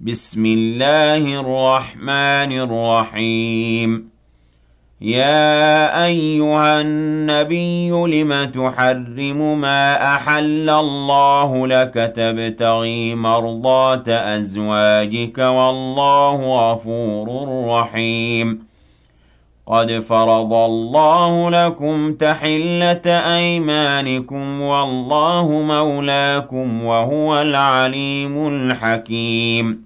بسم الله الرحمن الرحيم. يا أيها النبي لم تحرم ما أحل الله لك تبتغي مرضات أزواجك؟ والله غفور رحيم. قد فرض الله لكم تحلة أيمانكم والله مولاكم وهو العليم الحكيم.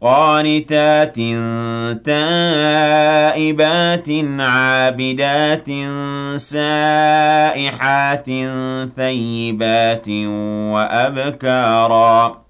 قانتات تائبات عابدات سائحات ثيبات وأبكارا